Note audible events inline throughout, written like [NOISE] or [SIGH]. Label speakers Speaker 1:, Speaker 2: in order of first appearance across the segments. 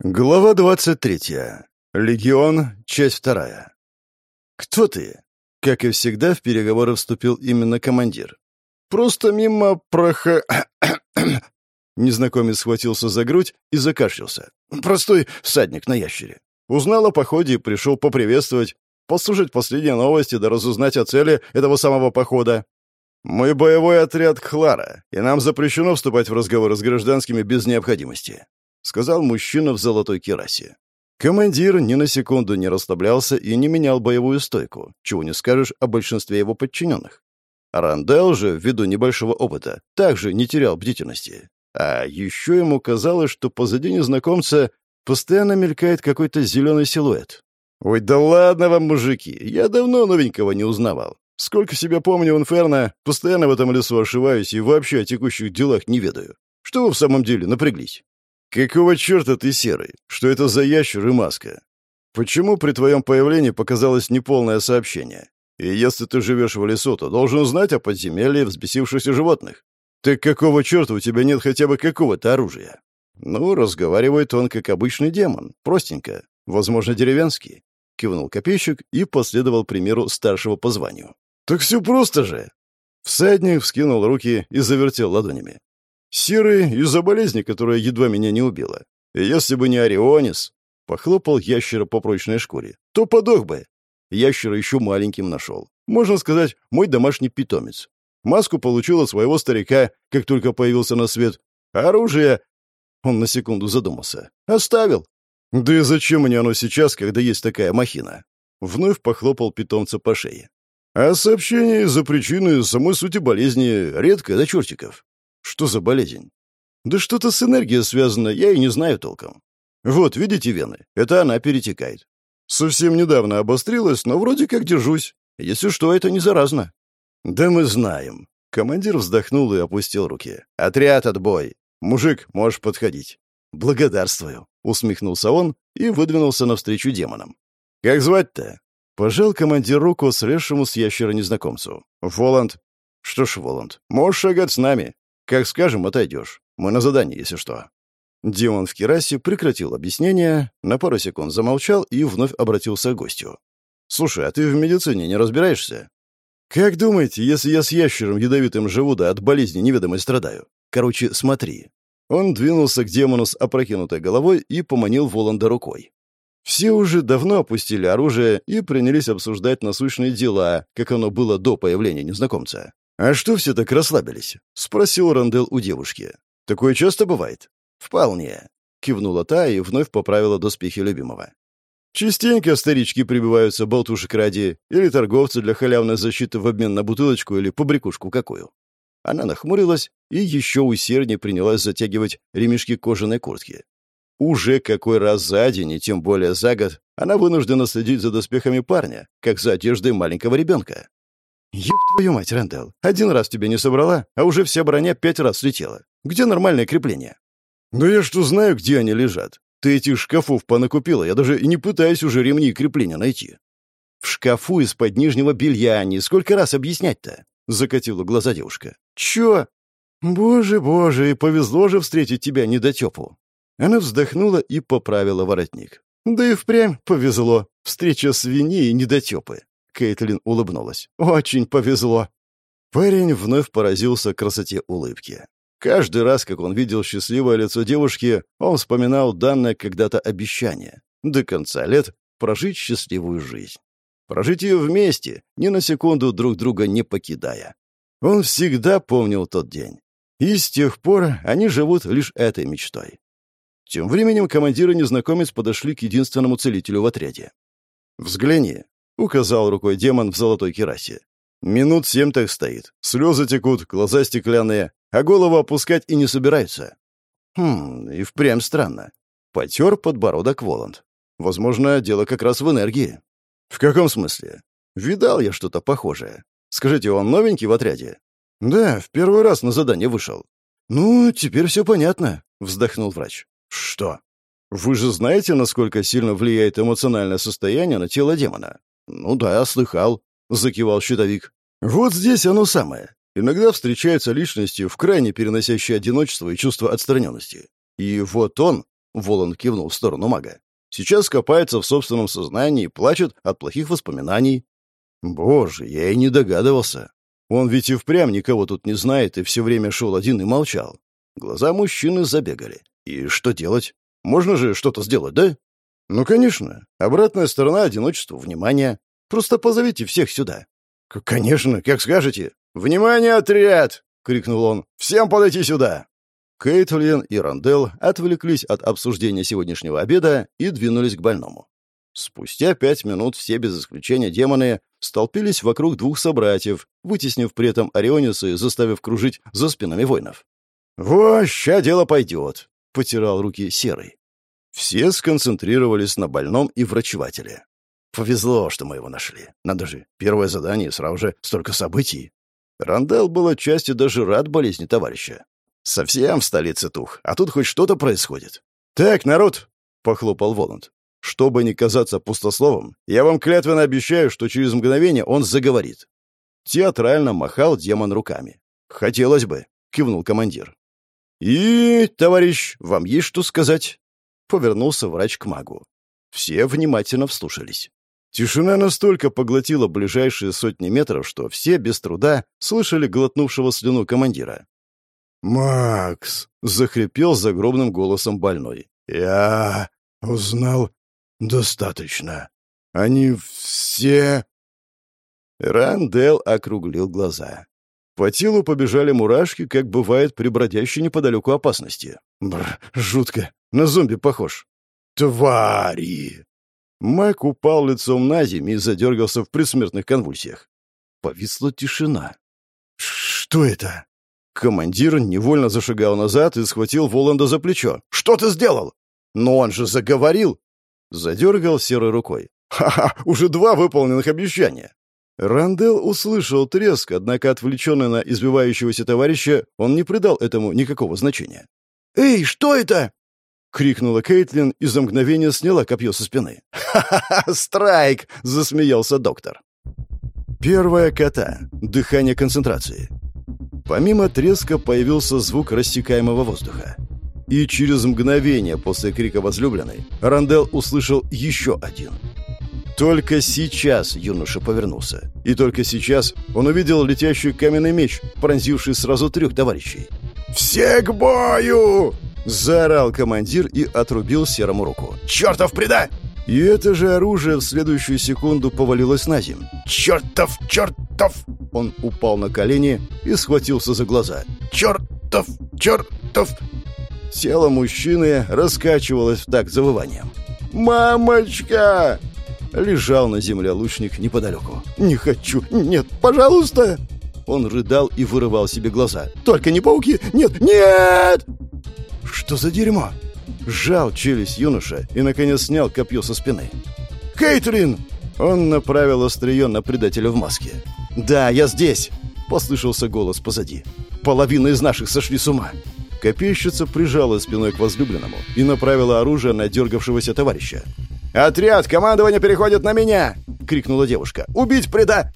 Speaker 1: Глава 23. Легион, часть вторая. «Кто ты?» Как и всегда, в переговоры вступил именно командир. «Просто мимо проха...» Незнакомец схватился за грудь и закашлялся. «Простой всадник на ящере. Узнал о походе и пришел поприветствовать, послушать последние новости да разузнать о цели этого самого похода. Мы боевой отряд Хлара, и нам запрещено вступать в разговоры с гражданскими без необходимости сказал мужчина в золотой керасе. Командир ни на секунду не расслаблялся и не менял боевую стойку, чего не скажешь о большинстве его подчиненных. Рандел же, ввиду небольшого опыта, также не терял бдительности. А еще ему казалось, что позади незнакомца постоянно мелькает какой-то зеленый силуэт. «Ой, да ладно вам, мужики, я давно новенького не узнавал. Сколько себя помню в Инферно, постоянно в этом лесу ошиваюсь и вообще о текущих делах не ведаю. Что вы в самом деле напряглись? «Какого черта ты серый? Что это за ящер и маска? Почему при твоем появлении показалось неполное сообщение? И если ты живешь в лесу, то должен знать о подземелье взбесившихся животных. Так какого черта у тебя нет хотя бы какого-то оружия?» «Ну, разговаривает он как обычный демон, простенько, возможно, деревенский», — кивнул копейщик и последовал примеру старшего по званию. «Так все просто же!» Всадник вскинул руки и завертел ладонями. Серый из-за болезни, которая едва меня не убила. Если бы не Орионис, похлопал ящера по прочной шкуре, то подох бы. Ящера еще маленьким нашел. Можно сказать, мой домашний питомец. Маску получил от своего старика, как только появился на свет. оружие... Он на секунду задумался. Оставил. Да и зачем мне оно сейчас, когда есть такая махина? Вновь похлопал питомца по шее. А сообщение из-за причины самой сути болезни редко до чертиков. Что за болезнь? Да что-то с энергией связано, я и не знаю толком. Вот, видите вены? Это она перетекает. Совсем недавно обострилась, но вроде как держусь. Если что, это не заразно. Да мы знаем. Командир вздохнул и опустил руки. Отряд, отбой. Мужик, можешь подходить. Благодарствую. Усмехнулся он и выдвинулся навстречу демонам. Как звать-то? Пожал командир руку слезшему с ящера незнакомцу. Воланд. Что ж, Воланд, можешь шагать с нами. Как скажем, отойдешь. Мы на задании, если что». Демон в керасе прекратил объяснение, на пару секунд замолчал и вновь обратился к гостю. «Слушай, а ты в медицине не разбираешься?» «Как думаете, если я с ящером ядовитым живу, да от болезни неведомой страдаю? Короче, смотри». Он двинулся к демону с опрокинутой головой и поманил Воланда рукой. Все уже давно опустили оружие и принялись обсуждать насущные дела, как оно было до появления незнакомца. «А что все так расслабились?» — спросил Рандел у девушки. «Такое часто бывает?» «Вполне», — кивнула та и вновь поправила доспехи любимого. «Частенько старички прибиваются болтушек ради, или торговцы для халявной защиты в обмен на бутылочку или побрякушку какую». Она нахмурилась и еще усерднее принялась затягивать ремешки кожаной куртки. Уже какой раз за день, и тем более за год, она вынуждена следить за доспехами парня, как за одеждой маленького ребенка. «Ёб твою мать, Рэндалл, один раз тебя не собрала, а уже вся броня пять раз слетела. Где нормальное крепление?» «Да я что знаю, где они лежат. Ты этих шкафов понакупила, я даже не пытаюсь уже ремни и крепления найти». «В шкафу из-под нижнего белья, не сколько раз объяснять-то?» — закатила глаза девушка. «Чё?» «Боже, боже, и повезло же встретить тебя недотёпу». Она вздохнула и поправила воротник. «Да и впрямь повезло. Встреча свиньи и недотёпы. Кейтлин улыбнулась. «Очень повезло». Парень вновь поразился красоте улыбки. Каждый раз, как он видел счастливое лицо девушки, он вспоминал данное когда-то обещание до конца лет прожить счастливую жизнь. Прожить ее вместе, ни на секунду друг друга не покидая. Он всегда помнил тот день. И с тех пор они живут лишь этой мечтой. Тем временем командир и незнакомец подошли к единственному целителю в отряде. «Взгляни», — указал рукой демон в золотой керасе. «Минут семь так стоит. Слезы текут, глаза стеклянные, а голову опускать и не собираются». «Хм, и впрямь странно». Потер подбородок Воланд. «Возможно, дело как раз в энергии». «В каком смысле?» «Видал я что-то похожее. Скажите, он новенький в отряде?» «Да, в первый раз на задание вышел». «Ну, теперь все понятно», — вздохнул врач. «Что?» «Вы же знаете, насколько сильно влияет эмоциональное состояние на тело демона?» «Ну да, слыхал», — закивал щитовик. «Вот здесь оно самое. Иногда встречаются личности, в крайне переносящие одиночество и чувство отстраненности. И вот он, Волан кивнул в сторону мага. «Сейчас копается в собственном сознании и плачет от плохих воспоминаний». «Боже, я и не догадывался. Он ведь и впрямь никого тут не знает и все время шел один и молчал. Глаза мужчины забегали. И что делать? Можно же что-то сделать, да? Ну, конечно. Обратная сторона одиночества, внимания. Просто позовите всех сюда. Конечно, как скажете. Внимание, отряд! крикнул он. Всем подойти сюда. Кейтлин и Рандел отвлеклись от обсуждения сегодняшнего обеда и двинулись к больному. Спустя пять минут все без исключения демоны столпились вокруг двух собратьев, вытеснив при этом Ориониса и заставив кружить за спинами воинов. «Во, ща дело пойдет», — потирал руки Серый. Все сконцентрировались на больном и врачевателе. Повезло, что мы его нашли. Надо же, первое задание, сразу же столько событий. Рандел был отчасти даже рад болезни товарища. Совсем в столице тух, а тут хоть что-то происходит. «Так, народ!» — похлопал Воланд. «Чтобы не казаться пустословом, я вам клятвенно обещаю, что через мгновение он заговорит». Театрально махал демон руками. «Хотелось бы», — кивнул командир. «И, товарищ, вам есть что сказать?» Повернулся врач к магу. Все внимательно вслушались. Тишина настолько поглотила ближайшие сотни метров, что все без труда слышали глотнувшего слюну командира. «Макс!» — захрипел загробным голосом больной. «Я узнал достаточно. Они все...» Рандел округлил глаза. По телу побежали мурашки, как бывает при бродящей неподалеку опасности. Бр, жутко. На зомби похож. Твари! Майк упал лицом на землю и задергался в предсмертных конвульсиях. Повисла тишина. «Что это?» Командир невольно зашагал назад и схватил Воланда за плечо. «Что ты сделал?» «Но он же заговорил!» Задергал серой рукой. «Ха-ха, уже два выполненных обещания!» Рандел услышал треск, однако отвлеченный на избивающегося товарища, он не придал этому никакого значения. «Эй, что это?» — крикнула Кейтлин и за мгновение сняла копье со спины. «Ха-ха-ха, страйк!» — засмеялся доктор. Первая кота. Дыхание концентрации. Помимо треска появился звук рассекаемого воздуха. И через мгновение после крика возлюбленной Рандел услышал еще один — только сейчас юноша повернулся. И только сейчас он увидел летящий каменный меч, пронзивший сразу трех товарищей. «Все к бою!» — заорал командир и отрубил серому руку. «Чертов преда!» И это же оружие в следующую секунду повалилось на землю. «Чертов! Чертов!» Он упал на колени и схватился за глаза. «Чертов! Чертов!» Тело мужчины раскачивалось в такт завыванием. «Мамочка!» Лежал на земле лучник неподалеку. «Не хочу! Нет, пожалуйста!» Он рыдал и вырывал себе глаза. «Только не пауки! Нет! Нет!» «Что за дерьмо?» Сжал челюсть юноша и, наконец, снял копье со спины. «Кейтрин!» Он направил острие на предателя в маске. «Да, я здесь!» — послышался голос позади. «Половина из наших сошли с ума!» Копейщица прижала спиной к возлюбленному и направила оружие на дергавшегося товарища. «Отряд! Командование переходит на меня!» — крикнула девушка. «Убить преда...»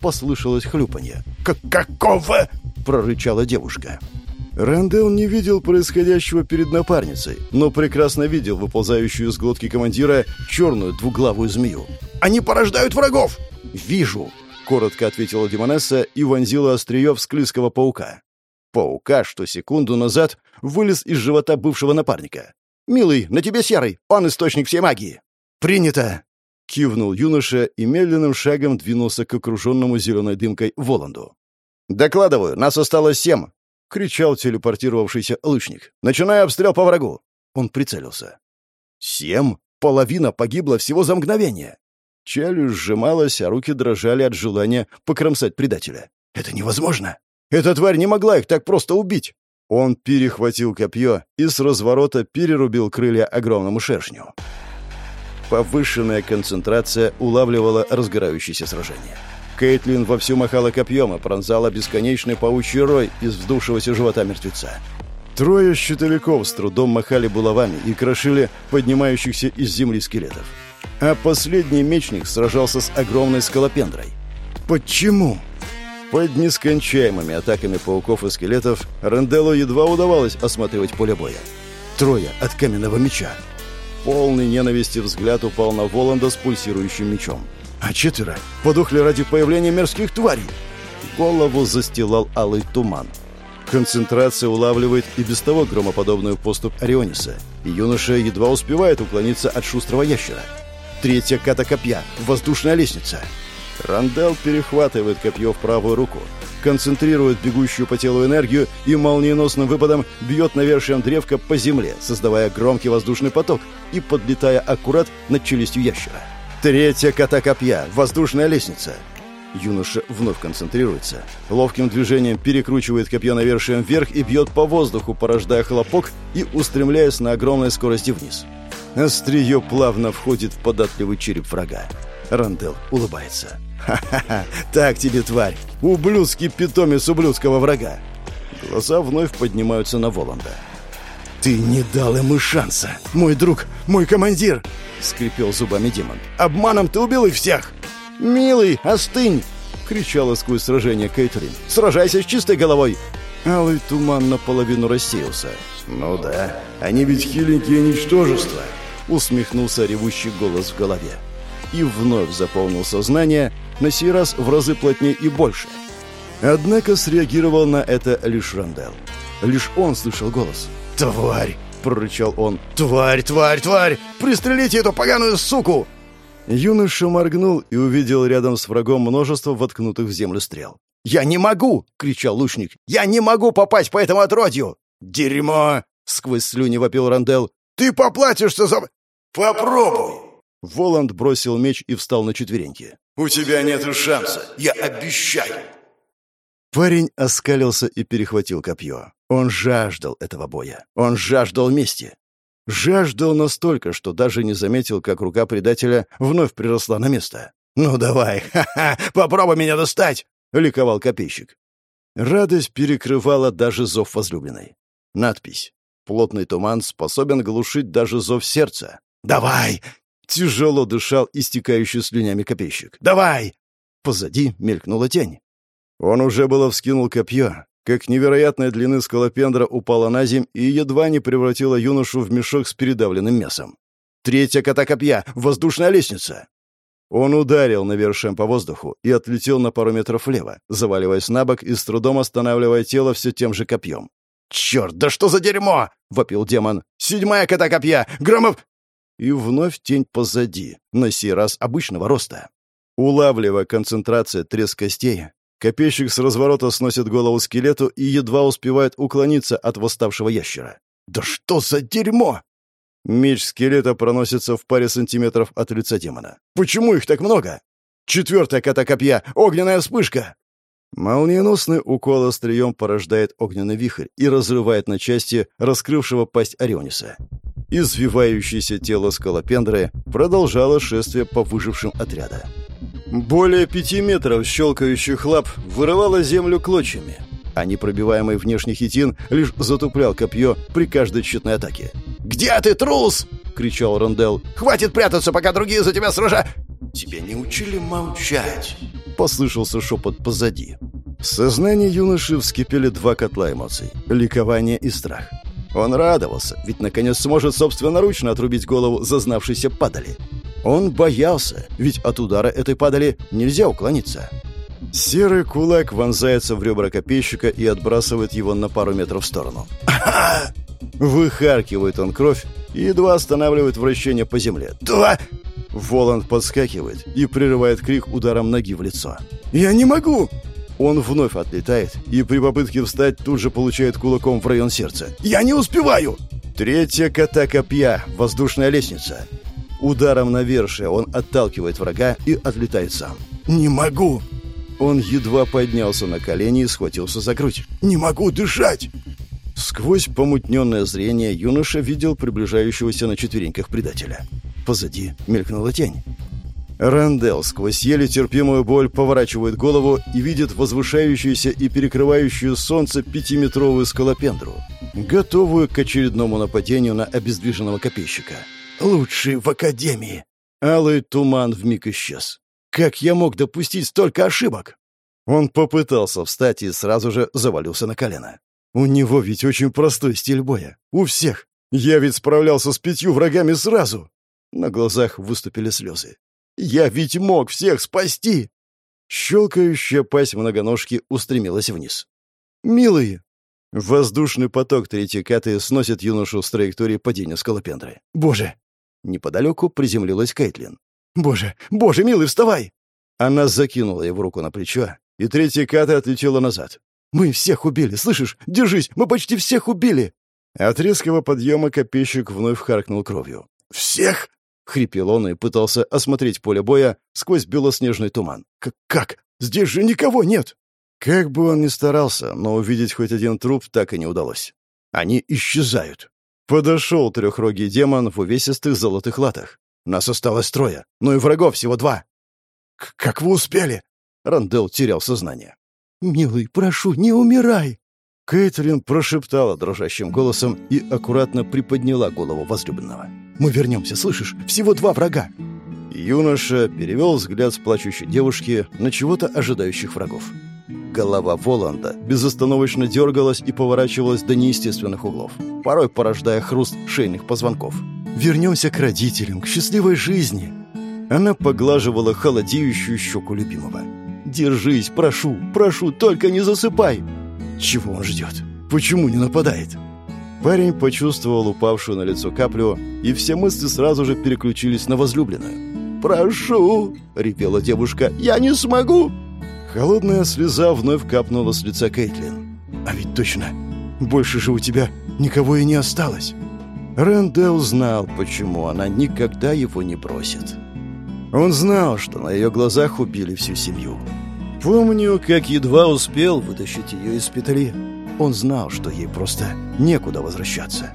Speaker 1: Послышалось хлюпанье. «Какого?» — прорычала девушка. Рандел не видел происходящего перед напарницей, но прекрасно видел выползающую из глотки командира черную двуглавую змею. «Они порождают врагов!» «Вижу!» — коротко ответила Демонесса и вонзила острие в склизкого паука. Паука, что секунду назад вылез из живота бывшего напарника. «Милый, на тебе серый! Он источник всей магии!» «Принято!» — кивнул юноша и медленным шагом двинулся к окруженному зеленой дымкой Воланду. «Докладываю, нас осталось семь!» — кричал телепортировавшийся лучник. «Начинаю обстрел по врагу!» Он прицелился. «Семь? Половина погибла всего за мгновение!» Челюсть сжималась, а руки дрожали от желания покромсать предателя. «Это невозможно! Эта тварь не могла их так просто убить!» Он перехватил копье и с разворота перерубил крылья огромному шершню. Повышенная концентрация улавливала разгорающееся сражение. Кейтлин вовсю махала копьем и пронзала бесконечный паучий рой из вздувшегося живота мертвеца. Трое щитовиков с трудом махали булавами и крошили поднимающихся из земли скелетов. А последний мечник сражался с огромной скалопендрой. Почему? Под нескончаемыми атаками пауков и скелетов Ренделу едва удавалось осматривать поле боя. Трое от каменного меча. Полный ненависти взгляд упал на Воланда с пульсирующим мечом. А четверо подохли ради появления мерзких тварей. Голову застилал алый туман. Концентрация улавливает и без того громоподобную поступ Ориониса, и юноша едва успевает уклониться от шустрого ящера. Третья ката копья, воздушная лестница. Рандел перехватывает копье в правую руку, концентрирует бегущую по телу энергию и молниеносным выпадом бьет навершием древка по земле, создавая громкий воздушный поток и подлетая аккурат над челюстью ящера. Третья кота копья, воздушная лестница. Юноша вновь концентрируется, ловким движением перекручивает копье навершием вверх и бьет по воздуху, порождая хлопок и устремляясь на огромной скорости вниз. Острие плавно входит в податливый череп врага. Рандел улыбается. «Ха-ха-ха! Так тебе, тварь! Ублюдский питомец ублюдского врага!» Глаза вновь поднимаются на Воланда. «Ты не дал ему шанса! Мой друг, мой командир!» — скрипел зубами демон. «Обманом ты убил их всех!» «Милый, остынь!» — кричала сквозь сражение Кейтрин. «Сражайся с чистой головой!» Алый туман наполовину рассеялся. «Ну да, они ведь хиленькие ничтожества!» — усмехнулся ревущий голос в голове. И вновь заполнил сознание, на сей раз в разы плотнее и больше. Однако среагировал на это лишь Рандел. Лишь он слышал голос. «Тварь!» — прорычал он. «Тварь, тварь, тварь! Пристрелите эту поганую суку!» Юноша моргнул и увидел рядом с врагом множество воткнутых в землю стрел. «Я не могу!» — кричал лучник. «Я не могу попасть по этому отродью!» «Дерьмо!» — сквозь слюни вопил Рандел. «Ты поплатишься за...» «Попробуй!» Воланд бросил меч и встал на четвереньки. «У тебя нет шанса, я обещаю!» Парень оскалился и перехватил копье. Он жаждал этого боя. Он жаждал мести. Жаждал настолько, что даже не заметил, как рука предателя вновь приросла на место. «Ну давай, [LAUGHS] ха-ха, попробуй меня достать!» — ликовал копейщик. Радость перекрывала даже зов возлюбленной. Надпись. Плотный туман способен глушить даже зов сердца. «Давай!» — тяжело дышал истекающий слюнями копейщик. «Давай!» Позади мелькнула тень. Он уже было вскинул копье, как невероятной длины скалопендра упала на земь и едва не превратила юношу в мешок с передавленным мясом. Третья кота копья — воздушная лестница. Он ударил навершием по воздуху и отлетел на пару метров влево, заваливаясь на бок и с трудом останавливая тело все тем же копьем. «Черт, да что за дерьмо!» — вопил демон. «Седьмая кота копья! Громов...» И вновь тень позади, на сей раз обычного роста. Улавливая концентрация треск костей, Копейщик с разворота сносит голову скелету и едва успевает уклониться от восставшего ящера. «Да что за дерьмо!» Меч скелета проносится в паре сантиметров от лица демона. «Почему их так много?» «Четвертая кота! Огненная вспышка!» Молниеносный укол острием порождает огненный вихрь и разрывает на части раскрывшего пасть Ориониса. Извивающееся тело скалопендры продолжало шествие по выжившим отряда. Более пяти метров щелкающих лап вырывало землю клочьями, а непробиваемый внешний хитин лишь затуплял копье при каждой тщетной атаке. «Где ты, трус?» — кричал Рондел. «Хватит прятаться, пока другие за тебя сражают!» «Тебя не учили молчать!» — послышался шепот позади. В сознании юноши вскипели два котла эмоций — ликование и страх. Он радовался, ведь наконец сможет собственноручно отрубить голову зазнавшейся падали. Он боялся, ведь от удара этой падали нельзя уклониться. Серый кулак вонзается в ребра копейщика и отбрасывает его на пару метров в сторону. [LAUGHS] Выхаркивает он кровь и едва останавливает вращение по земле. «Два!» Воланд подскакивает и прерывает крик ударом ноги в лицо. «Я не могу!» Он вновь отлетает и при попытке встать тут же получает кулаком в район сердца. «Я не успеваю!» Третья кота копья, воздушная лестница. Ударом навершия он отталкивает врага и отлетает сам. «Не могу!» Он едва поднялся на колени и схватился за грудь. «Не могу дышать!» Сквозь помутненное зрение юноша видел приближающегося на четвереньках предателя. Позади мелькнула тень. Рандел сквозь еле терпимую боль поворачивает голову и видит возвышающуюся и перекрывающую солнце пятиметровую скалопендру, готовую к очередному нападению на обездвиженного копейщика лучший в академии. Алый туман вмиг исчез. Как я мог допустить столько ошибок? Он попытался встать и сразу же завалился на колено. У него ведь очень простой стиль боя. У всех. Я ведь справлялся с пятью врагами сразу!» На глазах выступили слезы. «Я ведь мог всех спасти!» Щелкающая пасть многоножки устремилась вниз. «Милые!» Воздушный поток третьей каты сносит юношу с траектории падения скалопендры. «Боже!» Неподалеку приземлилась Кейтлин. «Боже! Боже, милый, вставай!» Она закинула его руку на плечо, и третья ката отлетела назад. «Мы всех убили, слышишь? Держись, мы почти всех убили!» От резкого подъема копейщик вновь харкнул кровью. «Всех?» — хрипел он и пытался осмотреть поле боя сквозь белоснежный туман. К «Как? Здесь же никого нет!» Как бы он ни старался, но увидеть хоть один труп так и не удалось. Они исчезают. Подошел трехрогий демон в увесистых золотых латах. Нас осталось трое, но и врагов всего два. «Как вы успели?» Рандел терял сознание. «Милый, прошу, не умирай!» Кэтрин прошептала дрожащим голосом и аккуратно приподняла голову возлюбленного. «Мы вернемся, слышишь? Всего два врага!» Юноша перевел взгляд с плачущей девушки на чего-то ожидающих врагов. Голова Воланда безостановочно дергалась и поворачивалась до неестественных углов, порой порождая хруст шейных позвонков. «Вернемся к родителям, к счастливой жизни!» Она поглаживала холодеющую щеку любимого. «Держись, прошу, прошу, только не засыпай!» Чего он ждет? Почему не нападает? Парень почувствовал упавшую на лицо каплю, и все мысли сразу же переключились на возлюбленную. «Прошу!» — репела девушка. «Я не смогу!» Холодная слеза вновь капнула с лица Кейтлин. «А ведь точно! Больше же у тебя никого и не осталось!» Рэндел знал, почему она никогда его не бросит. Он знал, что на ее глазах убили всю семью. Помню, как едва успел вытащить ее из петли. Он знал, что ей просто некуда возвращаться.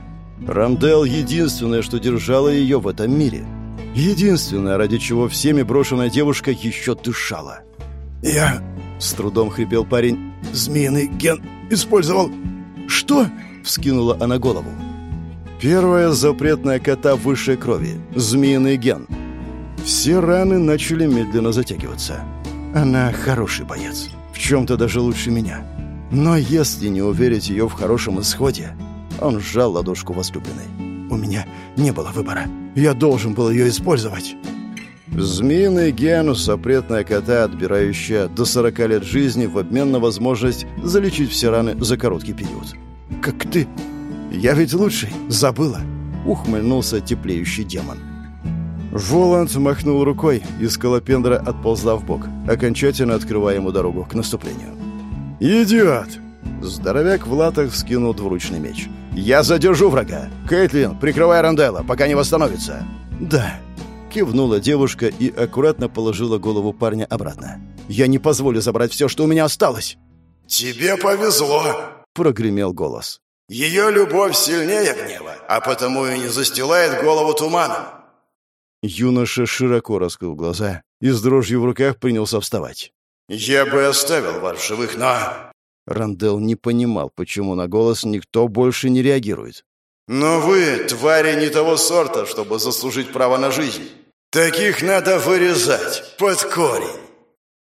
Speaker 1: Рамдел — единственное, что держало ее в этом мире. Единственное, ради чего всеми брошенная девушка еще дышала. «Я...» — с трудом хрипел парень. «Змеиный ген использовал...» «Что?» — вскинула она голову. Первая запретная кота высшей крови. Змеиный ген. Все раны начали медленно затягиваться. Она хороший боец. В чем-то даже лучше меня. Но если не уверить ее в хорошем исходе... Он сжал ладошку возлюбленной. У меня не было выбора. Я должен был ее использовать. Змеиный ген — запретная кота, отбирающая до 40 лет жизни в обмен на возможность залечить все раны за короткий период. «Как ты? Я ведь лучший. Забыла!» — ухмыльнулся теплеющий демон. Воланд махнул рукой, и скалопендра отползла в бок, окончательно открывая ему дорогу к наступлению. «Идиот!» Здоровяк в латах скинул двуручный меч. «Я задержу врага! Кейтлин, прикрывай Ранделла, пока не восстановится!» «Да!» Кивнула девушка и аккуратно положила голову парня обратно. «Я не позволю забрать все, что у меня осталось!»
Speaker 2: «Тебе повезло!»
Speaker 1: — прогремел голос.
Speaker 2: «Ее любовь сильнее гнева, а потому и не застилает голову туманом.
Speaker 1: Юноша широко раскрыл глаза и с дрожью в руках принялся вставать.
Speaker 2: «Я бы оставил вас живых, но...»
Speaker 1: Рандел не понимал, почему на голос никто больше не реагирует.
Speaker 2: «Но вы, твари не того сорта, чтобы заслужить право на жизнь. Таких надо вырезать под корень».